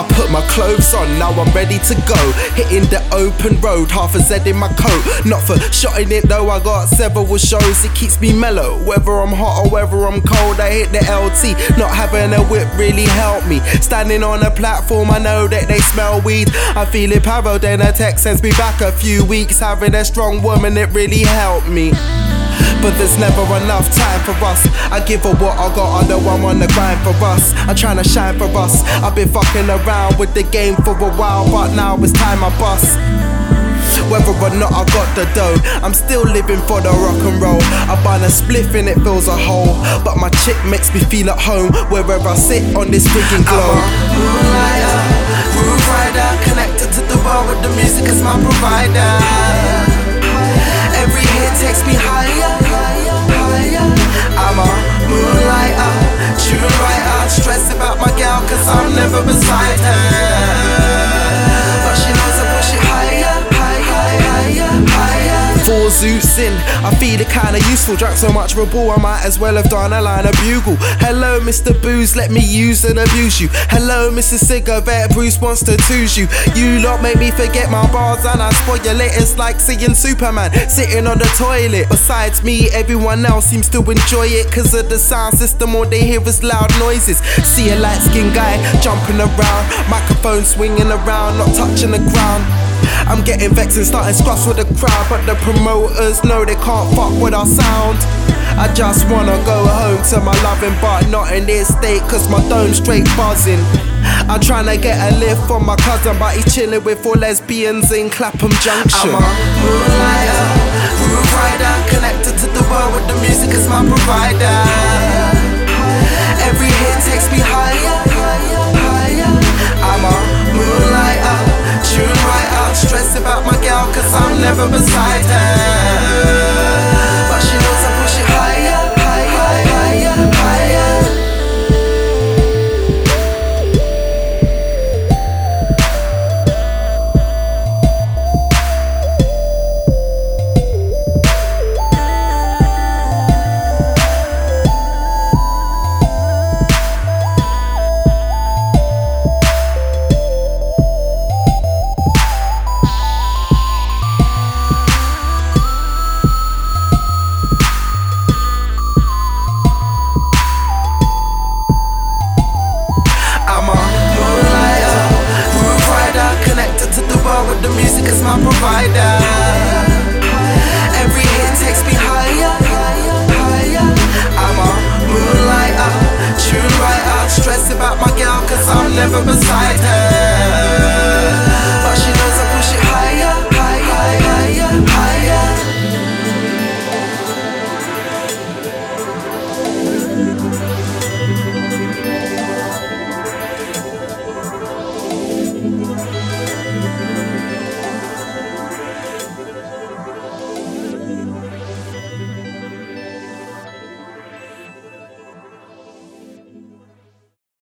I put my clothes on, now I'm ready to go. Hitting the open road, half a Z in my coat. Not for shotting it though, I got several shows. It keeps me mellow, whether I'm hot or whether I'm cold. I hit the LT, not having a whip really helped me. Standing on a platform, I know that they smell weed. I'm feeling paro, then a text sends me back a few weeks. Having a strong woman, it really helped me. But there's never enough time for us. I give her what I got, I know I'm on the grind for us. I'm trying to shine for us. I've been fucking around with the game for a while, but now it's time I bust. Whether or not I got the dough, I'm still living for the rock and roll. I burn a spliff and it fills a hole. But my chick makes me feel at home wherever I sit on this freaking globe. Moonlighter, groove rider, connected to the world with the music as my provider. Beside her. Zeus in, I feel it kinda useful. Drank so much Red Bull, I might as well have done a line of bugle. Hello, Mr. Booze, let me use and abuse you. Hello, Mr. Cigarette, Bruce wants to toose you. You lot make me forget my bars and I spoil your. It's like seeing Superman sitting on the toilet. Besides me, everyone else seems to enjoy it. Cause of the sound system, all they hear is loud noises. See a light skinned guy jumping around, microphone swinging around, not touching the ground. I'm getting vexed and starting scruffs with the crowd, but the promoters know they can't fuck with our sound. I just wanna go home to my loving, but not in this state, cause my dome's straight buzzing. I'm trying to get a lift from my cousin, but he's chilling with four lesbians in Clapham Junction. I'm a moonlighter, groove rider, connected to the world with the music as my provider. Never beside her. is my provider. Every hit takes me higher. I'm a moonlighter, tune writer. Stress about my gal, cause I'm never beside her.